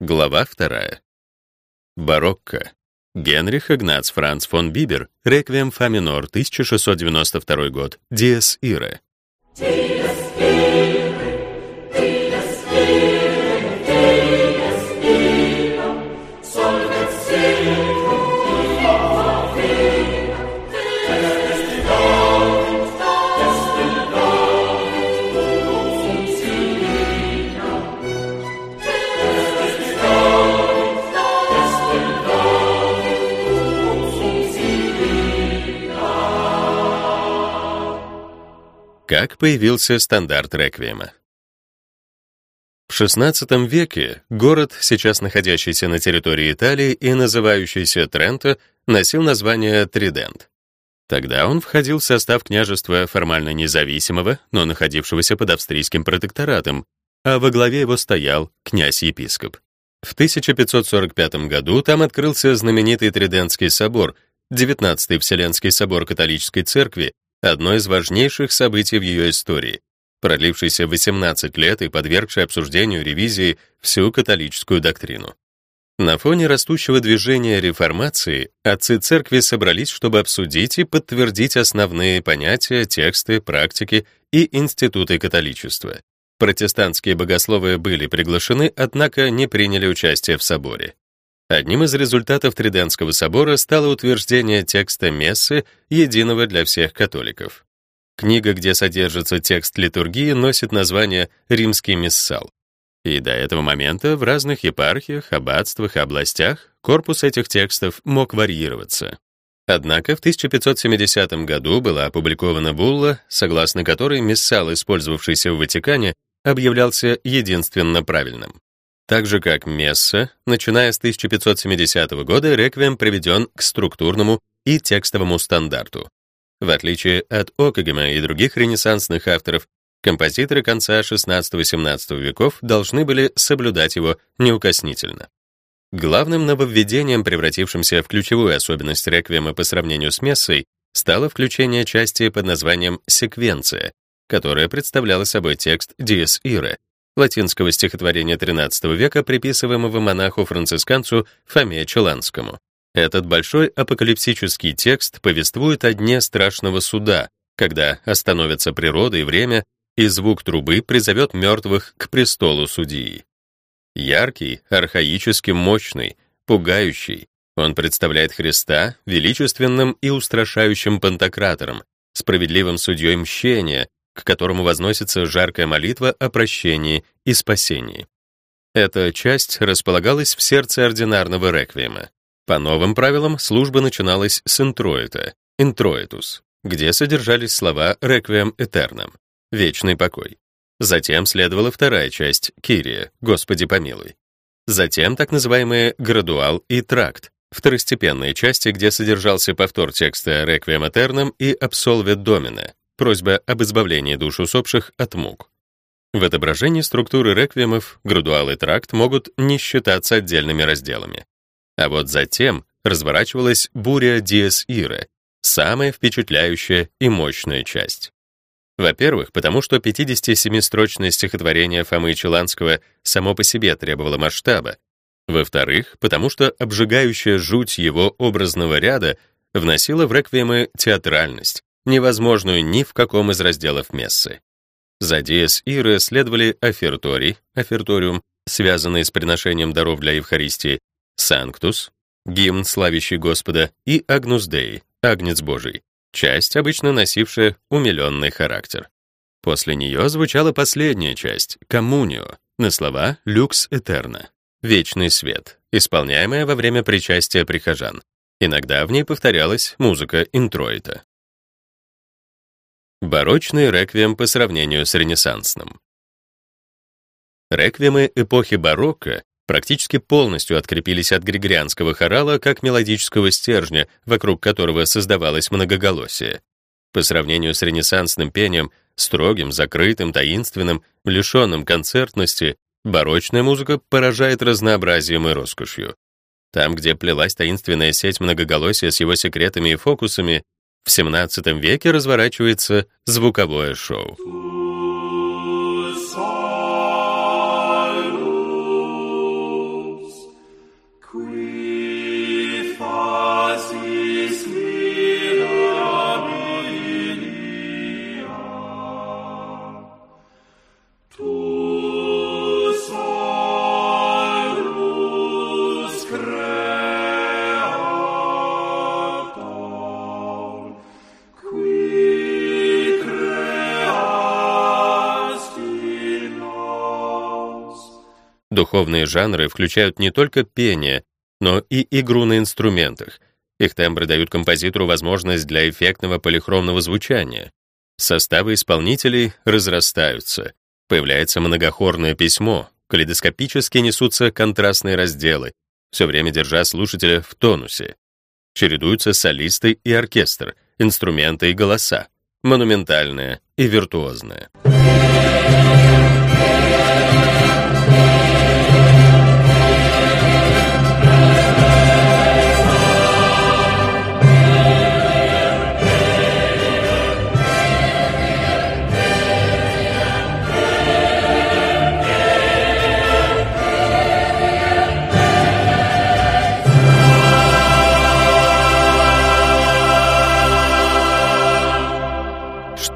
Глава вторая. Барокко. Генрих Игнац Франц фон Бибер, Реквием фа минор, 1692 год, Диес Ире. Как появился стандарт реквиема? В XVI веке город, сейчас находящийся на территории Италии и называющийся Тренто, носил название Тридент. Тогда он входил в состав княжества формально независимого, но находившегося под австрийским протекторатом, а во главе его стоял князь-епископ. В 1545 году там открылся знаменитый Тридентский собор, 19-й Вселенский собор католической церкви, одно из важнейших событий в ее истории, продлившийся 18 лет и подвергший обсуждению ревизии всю католическую доктрину. На фоне растущего движения реформации отцы церкви собрались, чтобы обсудить и подтвердить основные понятия, тексты, практики и институты католичества. Протестантские богословы были приглашены, однако не приняли участие в соборе. Одним из результатов Тридентского собора стало утверждение текста мессы, единого для всех католиков. Книга, где содержится текст литургии, носит название «Римский миссал». И до этого момента в разных епархиях, аббатствах областях корпус этих текстов мог варьироваться. Однако в 1570 году была опубликована булла, согласно которой миссал, использовавшийся в Ватикане, объявлялся единственно правильным. Так же как Месса, начиная с 1570 года реквием приведен к структурному и текстовому стандарту. В отличие от Окагема и других ренессансных авторов, композиторы конца XVI-XVII веков должны были соблюдать его неукоснительно. Главным нововведением, превратившимся в ключевую особенность реквиема по сравнению с мессой, стало включение части под названием «секвенция», которая представляла собой текст «Dies Irae», латинского стихотворения XIII века, приписываемого монаху-францисканцу Фоме Челанскому. Этот большой апокалипсический текст повествует о дне страшного суда, когда остановится природа и время, и звук трубы призовет мертвых к престолу судьи. Яркий, архаически мощный, пугающий, он представляет Христа величественным и устрашающим пантократором, справедливым судьей мщения, к которому возносится жаркая молитва о прощении и спасении. Эта часть располагалась в сердце ординарного реквиема. По новым правилам служба начиналась с интроита, интроитус, где содержались слова «реквием этерном» — «вечный покой». Затем следовала вторая часть «кирия» — «Господи помилуй». Затем так называемые «градуал» и «тракт», второстепенные части, где содержался повтор текста «реквием этерном» и «абсолвет домина», просьба об избавлении душ усопших от мук. В отображении структуры реквиемов градуал и тракт могут не считаться отдельными разделами. А вот затем разворачивалась буря Диес Ире, самая впечатляющая и мощная часть. Во-первых, потому что 57-строчное стихотворение Фомы Челанского само по себе требовало масштаба. Во-вторых, потому что обжигающая жуть его образного ряда вносила в реквиемы театральность, невозможную ни в каком из разделов мессы. За диес иры следовали оферторий, оферториум, связанный с приношением даров для Евхаристии, санктус, гимн, славящий Господа, и агнус деи, агнец Божий, часть, обычно носившая умиленный характер. После нее звучала последняя часть, коммунио, на слова «люкс этерна», вечный свет, исполняемая во время причастия прихожан. Иногда в ней повторялась музыка интроита. Барочный реквием по сравнению с ренессансным. Реквиемы эпохи барокко практически полностью открепились от григорианского хорала как мелодического стержня, вокруг которого создавалось многоголосие. По сравнению с ренессансным пением, строгим, закрытым, таинственным, лишенным концертности, барочная музыка поражает разнообразием и роскошью. Там, где плелась таинственная сеть многоголосия с его секретами и фокусами, в XVII веке разворачивается звуковое шоу. Духовные жанры включают не только пение, но и игру на инструментах. Их тембры дают композитору возможность для эффектного полихромного звучания. Составы исполнителей разрастаются. Появляется многохорное письмо, калейдоскопически несутся контрастные разделы, все время держа слушателя в тонусе. Чередуются солисты и оркестр, инструменты и голоса, монументальное и виртуозное.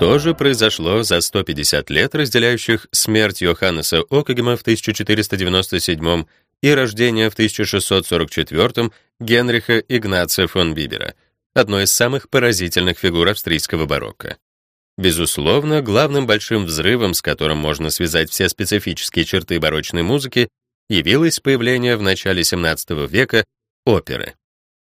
Что же произошло за 150 лет, разделяющих смерть Йоханнеса Окагема в 1497 и рождение в 1644 Генриха Игнация фон Бибера, одной из самых поразительных фигур австрийского барокко? Безусловно, главным большим взрывом, с которым можно связать все специфические черты барочной музыки, явилось появление в начале XVII века оперы.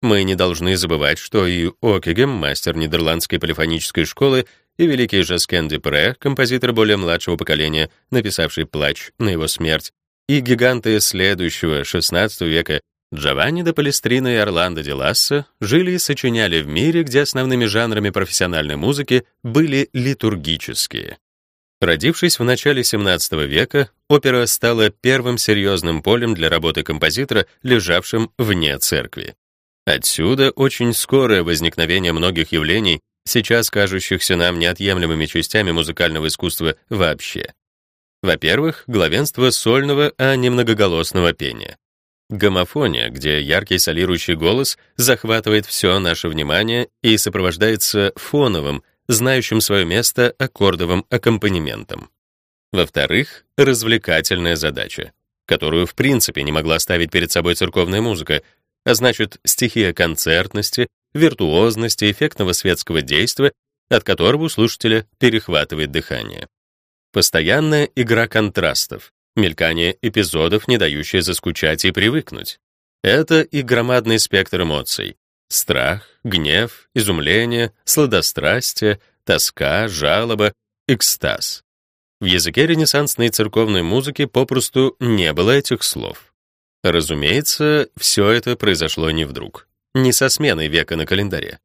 Мы не должны забывать, что и Окегем, мастер нидерландской полифонической школы, и великий Жаскен Депре, композитор более младшего поколения, написавший «Плач» на его смерть, и гиганты следующего XVI века Джованни де Палестрина и Орландо де Лассо жили и сочиняли в мире, где основными жанрами профессиональной музыки были литургические. Родившись в начале XVII века, опера стала первым серьезным полем для работы композитора, лежавшим вне церкви. Отсюда очень скорое возникновение многих явлений, сейчас кажущихся нам неотъемлемыми частями музыкального искусства вообще. Во-первых, главенство сольного, а не многоголосного пения. Гомофония, где яркий солирующий голос захватывает все наше внимание и сопровождается фоновым, знающим свое место аккордовым аккомпанементом. Во-вторых, развлекательная задача, которую в принципе не могла ставить перед собой церковная музыка, а значит, стихия концертности, виртуозности, эффектного светского действия, от которого у слушателя перехватывает дыхание. Постоянная игра контрастов, мелькание эпизодов, не дающее заскучать и привыкнуть. Это и громадный спектр эмоций. Страх, гнев, изумление, сладострастие, тоска, жалоба, экстаз. В языке ренессансной церковной музыки попросту не было этих слов. Разумеется, все это произошло не вдруг не со сменой века на календаре.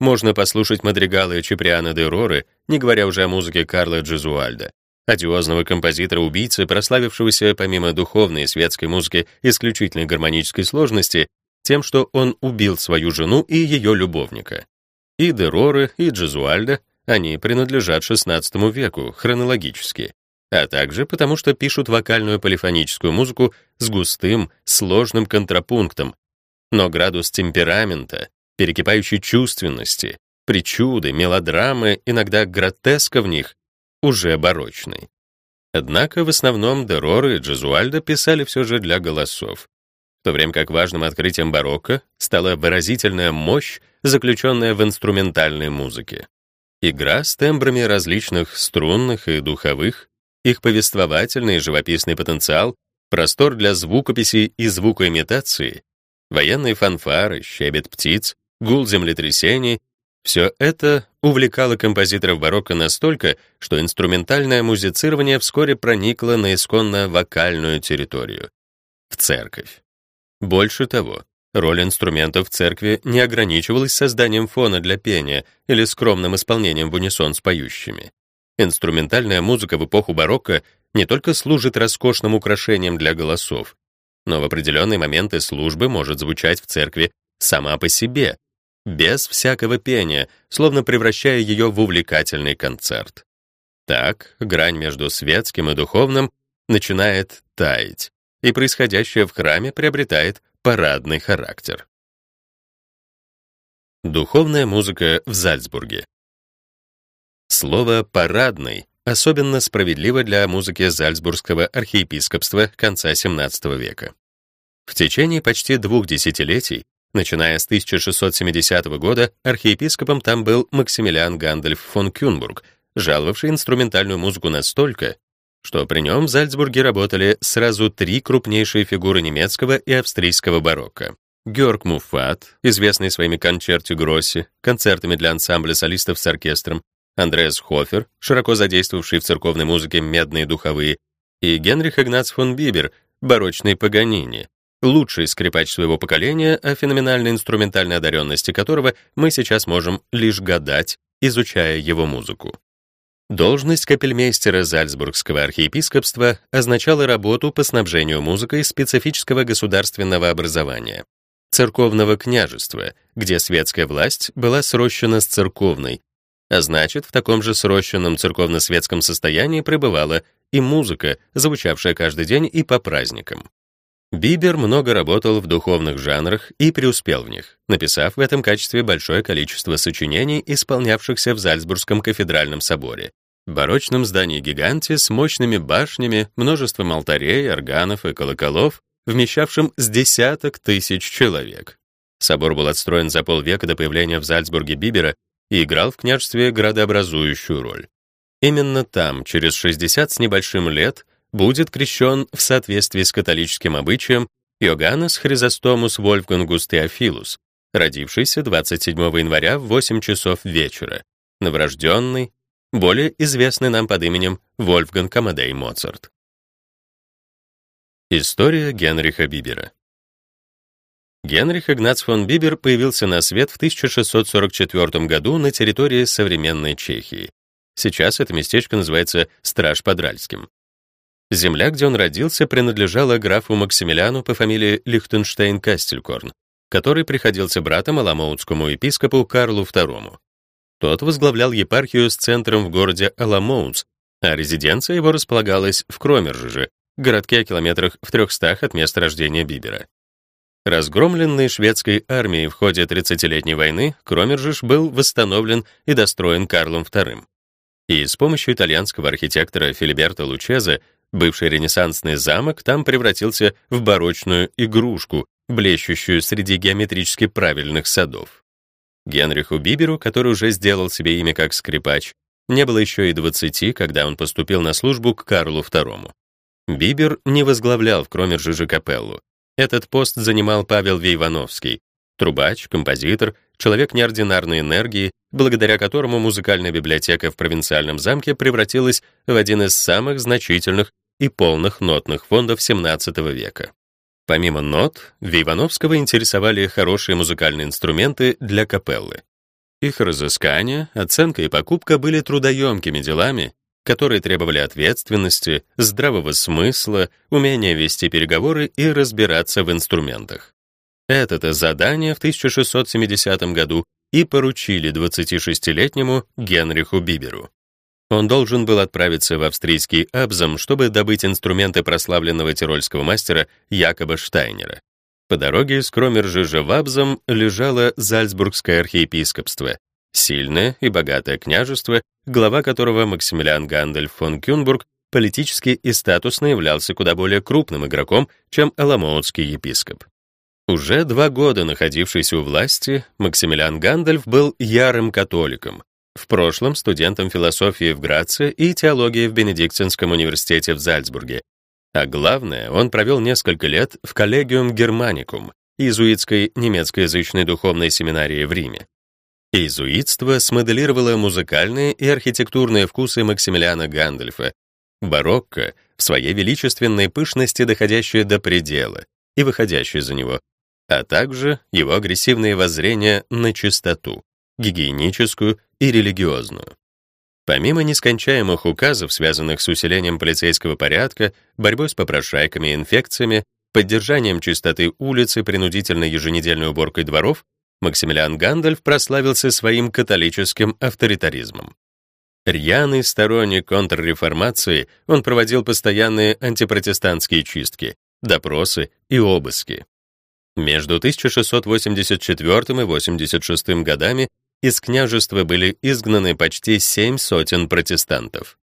Можно послушать мадригалы Чиприана де Роры, не говоря уже о музыке Карла Джезуальда, одиозного композитора-убийцы, прославившегося помимо духовной и светской музыки исключительной гармонической сложности, тем, что он убил свою жену и ее любовника. И де Роры, и Джезуальда, они принадлежат XVI веку хронологически, а также потому, что пишут вокальную полифоническую музыку с густым, сложным контрапунктом, но градус темперамента, перекипающей чувственности, причуды, мелодрамы, иногда гротеска в них уже барочный. Однако в основном Дерор и Джезуальдо писали все же для голосов, в то время как важным открытием барокко стала выразительная мощь, заключенная в инструментальной музыке. Игра с тембрами различных струнных и духовых, их повествовательный и живописный потенциал, простор для звукописи и звукоимитации Военные фанфары, щебет птиц, гул землетрясений — все это увлекало композиторов барокко настолько, что инструментальное музицирование вскоре проникло на исконно вокальную территорию — в церковь. Больше того, роль инструментов в церкви не ограничивалась созданием фона для пения или скромным исполнением в унисон с поющими. Инструментальная музыка в эпоху барокко не только служит роскошным украшением для голосов, но в определенные моменты службы может звучать в церкви сама по себе, без всякого пения, словно превращая ее в увлекательный концерт. Так, грань между светским и духовным начинает таять, и происходящее в храме приобретает парадный характер. Духовная музыка в Зальцбурге. Слово «парадный» особенно справедливо для музыки Зальцбургского архиепископства конца XVII века. В течение почти двух десятилетий, начиная с 1670 года, архиепископом там был Максимилиан Гандальф фон Кюнбург, жаловавший инструментальную музыку настолько, что при нем в Зальцбурге работали сразу три крупнейшие фигуры немецкого и австрийского барокко. Георг Муфат, известный своими концерти Гросси, концертами для ансамбля солистов с оркестром, Андреас Хофер, широко задействовавший в церковной музыке медные духовые, и Генрих Игнац фон Бибер, барочный Паганини, лучший скрипач своего поколения, о феноменальной инструментальной одаренности которого мы сейчас можем лишь гадать, изучая его музыку. Должность капельмейстера Зальцбургского архиепископства означала работу по снабжению музыкой специфического государственного образования, церковного княжества, где светская власть была срощена с церковной, а значит, в таком же срощенном церковно-светском состоянии пребывала и музыка, звучавшая каждый день и по праздникам. Бибер много работал в духовных жанрах и преуспел в них, написав в этом качестве большое количество сочинений, исполнявшихся в Зальцбургском кафедральном соборе, барочном здании-гиганте с мощными башнями, множеством алтарей, органов и колоколов, вмещавшим с десяток тысяч человек. Собор был отстроен за полвека до появления в Зальцбурге Бибера и играл в княжестве градообразующую роль. Именно там, через 60 с небольшим лет, будет крещен в соответствии с католическим обычаем Иоганнес Хризостомус Вольфгангус Теофилус, родившийся 27 января в 8 часов вечера, новорожденный, более известный нам под именем Вольфганг Амадей Моцарт. История Генриха Бибера Генрих Игнац фон Бибер появился на свет в 1644 году на территории современной Чехии. Сейчас это местечко называется Страж-Подральским. Земля, где он родился, принадлежала графу Максимилиану по фамилии Лихтенштейн-Кастелькорн, который приходился братом Аламоутскому епископу Карлу II. Тот возглавлял епархию с центром в городе Аламоутс, а резиденция его располагалась в Кромержиже, городке о километрах в 300 от места рождения Бибера. Разгромленный шведской армией в ходе 30-летней войны, Кромержиш был восстановлен и достроен Карлом II. И с помощью итальянского архитектора Филиберто Лучезе Бывший ренессансный замок там превратился в барочную игрушку, блещущую среди геометрически правильных садов. Генриху Биберу, который уже сделал себе имя как скрипач, не было еще и 20, когда он поступил на службу к Карлу II. Бибер не возглавлял в Кромержиже капеллу. Этот пост занимал Павел Вейвановский, трубач, композитор, человек неординарной энергии, благодаря которому музыкальная библиотека в провинциальном замке превратилась в один из самых значительных и полных нотных фондов XVII века. Помимо нот, Вейвановского интересовали хорошие музыкальные инструменты для капеллы. Их разыскание, оценка и покупка были трудоемкими делами, которые требовали ответственности, здравого смысла, умения вести переговоры и разбираться в инструментах. Это-то задание в 1670 году и поручили 26-летнему Генриху Биберу. Он должен был отправиться в австрийский Абзам, чтобы добыть инструменты прославленного тирольского мастера Якоба Штайнера. По дороге из Кромержижа в Абзам лежало Зальцбургское архиепископство, сильное и богатое княжество, глава которого Максимилиан Гандальф фон Кюнбург политически и статусно являлся куда более крупным игроком, чем Оломоуцкий епископ. Уже два года находившийся у власти, Максимилиан Гандальф был ярым католиком, в прошлом студентом философии в Граце и теологии в Бенедиктинском университете в Зальцбурге. А главное, он провел несколько лет в Коллегиум Германикум, иезуитской немецкоязычной духовной семинарии в Риме. Иезуитство смоделировало музыкальные и архитектурные вкусы Максимилиана Гандальфа, барокко в своей величественной пышности, доходящее до предела и выходящее за него, а также его агрессивные воззрения на чистоту, гигиеническую и религиозную. Помимо нескончаемых указов, связанных с усилением полицейского порядка, борьбой с попрошайками и инфекциями, поддержанием чистоты улиц и принудительной еженедельной уборкой дворов, Максимилиан Гандальф прославился своим католическим авторитаризмом. Рьяный сторонник контрреформации, он проводил постоянные антипротестантские чистки, допросы и обыски. Между 1684 и 86 годами из княжества были изгнаны почти семь сотен протестантов.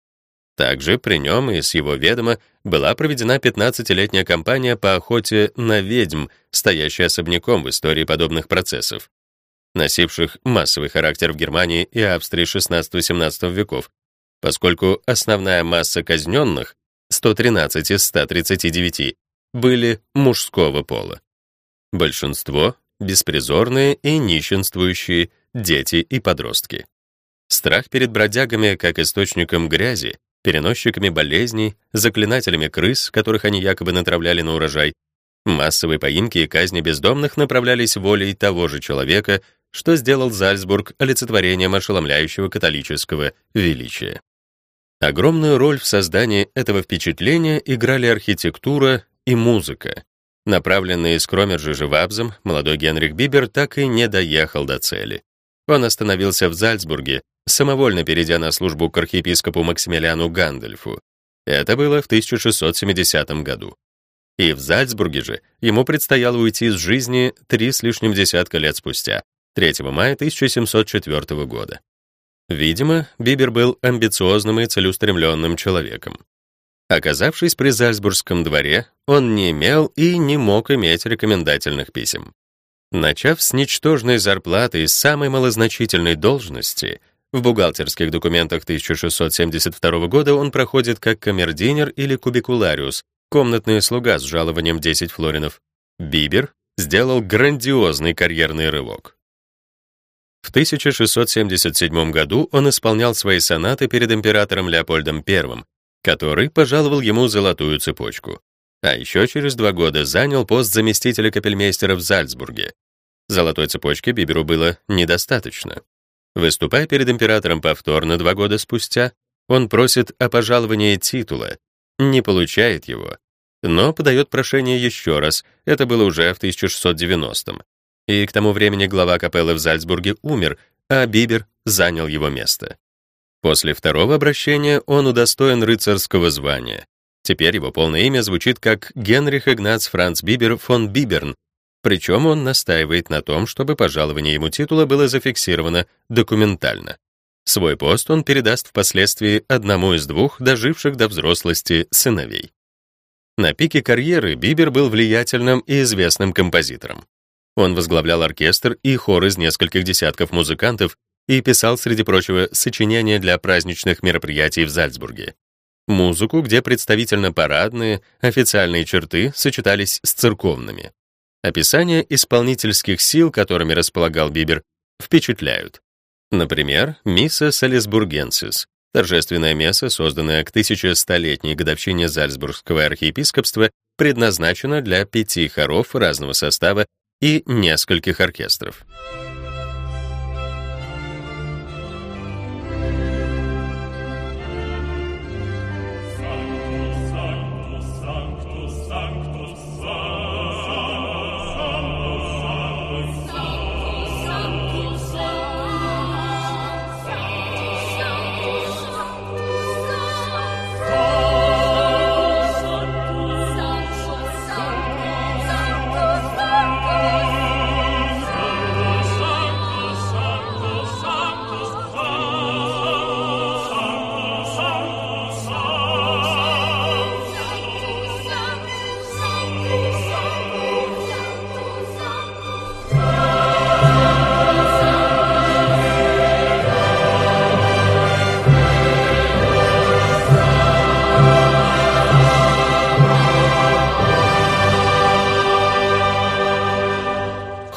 Также при нем и с его ведома была проведена 15-летняя кампания по охоте на ведьм, стоящая особняком в истории подобных процессов, носивших массовый характер в Германии и Австрии XVI-XVII веков, поскольку основная масса казненных 113 из 139, были мужского пола. Большинство — беспризорные и нищенствующие дети и подростки. Страх перед бродягами как источником грязи, переносчиками болезней, заклинателями крыс, которых они якобы натравляли на урожай, массовые поимки и казни бездомных направлялись волей того же человека, что сделал Зальцбург олицетворением ошеломляющего католического величия. Огромную роль в создании этого впечатления играли архитектура и музыка. Направленный из Кромержа Живабзом, молодой Генрих Бибер так и не доехал до цели. Он остановился в Зальцбурге, самовольно перейдя на службу к архиепископу Максимилиану Гандальфу. Это было в 1670 году. И в Зальцбурге же ему предстояло уйти из жизни три с лишним десятка лет спустя, 3 мая 1704 года. Видимо, Бибер был амбициозным и целеустремленным человеком. Оказавшись при Зальцбургском дворе, он не имел и не мог иметь рекомендательных писем. Начав с ничтожной зарплаты и самой малозначительной должности, в бухгалтерских документах 1672 года он проходит как камердинер или кубикулариус, комнатный слуга с жалованием 10 флоринов. Бибер сделал грандиозный карьерный рывок. В 1677 году он исполнял свои сонаты перед императором Леопольдом I, который пожаловал ему золотую цепочку. А еще через два года занял пост заместителя капельмейстера в Зальцбурге. Золотой цепочки Биберу было недостаточно. Выступая перед императором повторно два года спустя, он просит о пожаловании титула, не получает его, но подает прошение еще раз, это было уже в 1690-м. И к тому времени глава капеллы в Зальцбурге умер, а Бибер занял его место. После второго обращения он удостоен рыцарского звания. Теперь его полное имя звучит как Генрих Игнац Франц Бибер фон Биберн, причем он настаивает на том, чтобы пожалование ему титула было зафиксировано документально. Свой пост он передаст впоследствии одному из двух доживших до взрослости сыновей. На пике карьеры Бибер был влиятельным и известным композитором. Он возглавлял оркестр и хор из нескольких десятков музыкантов и писал, среди прочего, сочинения для праздничных мероприятий в Зальцбурге. Музыку, где представительно-парадные, официальные черты сочетались с церковными. Описания исполнительских сил, которыми располагал Бибер, впечатляют. Например, «Мисса Салисбургенсис» — торжественное месса, созданное к 1100-летней годовщине Зальцбургского архиепископства, предназначено для пяти хоров разного состава и нескольких оркестров.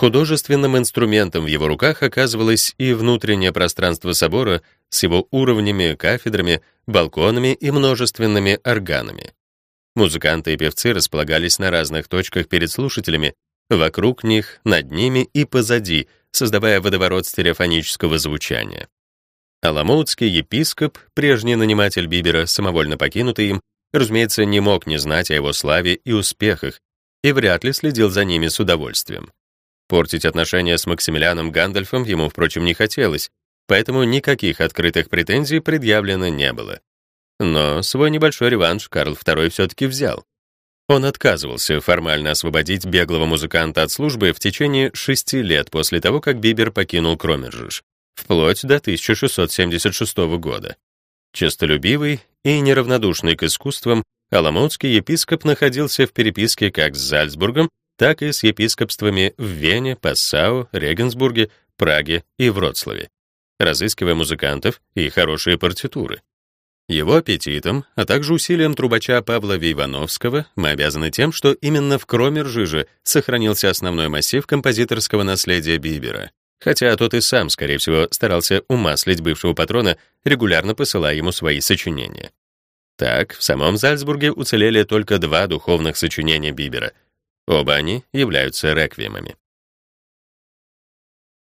Художественным инструментом в его руках оказывалось и внутреннее пространство собора с его уровнями, кафедрами, балконами и множественными органами. Музыканты и певцы располагались на разных точках перед слушателями, вокруг них, над ними и позади, создавая водоворот стереофонического звучания. Аламутский епископ, прежний наниматель Бибера, самовольно покинутый им, разумеется, не мог не знать о его славе и успехах и вряд ли следил за ними с удовольствием. Портить отношения с Максимилианом Гандальфом ему, впрочем, не хотелось, поэтому никаких открытых претензий предъявлено не было. Но свой небольшой реванш Карл II все-таки взял. Он отказывался формально освободить беглого музыканта от службы в течение шести лет после того, как Бибер покинул Кромержиш, вплоть до 1676 года. Честолюбивый и неравнодушный к искусствам, Аламутский епископ находился в переписке как с Зальцбургом, так и с епископствами в Вене, Пассау, Регенсбурге, Праге и Вроцлаве, разыскивая музыкантов и хорошие партитуры. Его аппетитом, а также усилием трубача Павла Вейвановского мы обязаны тем, что именно в Кромер-Жиже сохранился основной массив композиторского наследия Бибера, хотя тот и сам, скорее всего, старался умаслить бывшего патрона, регулярно посылая ему свои сочинения. Так, в самом Зальцбурге уцелели только два духовных сочинения Бибера. Оба они являются реквиемами.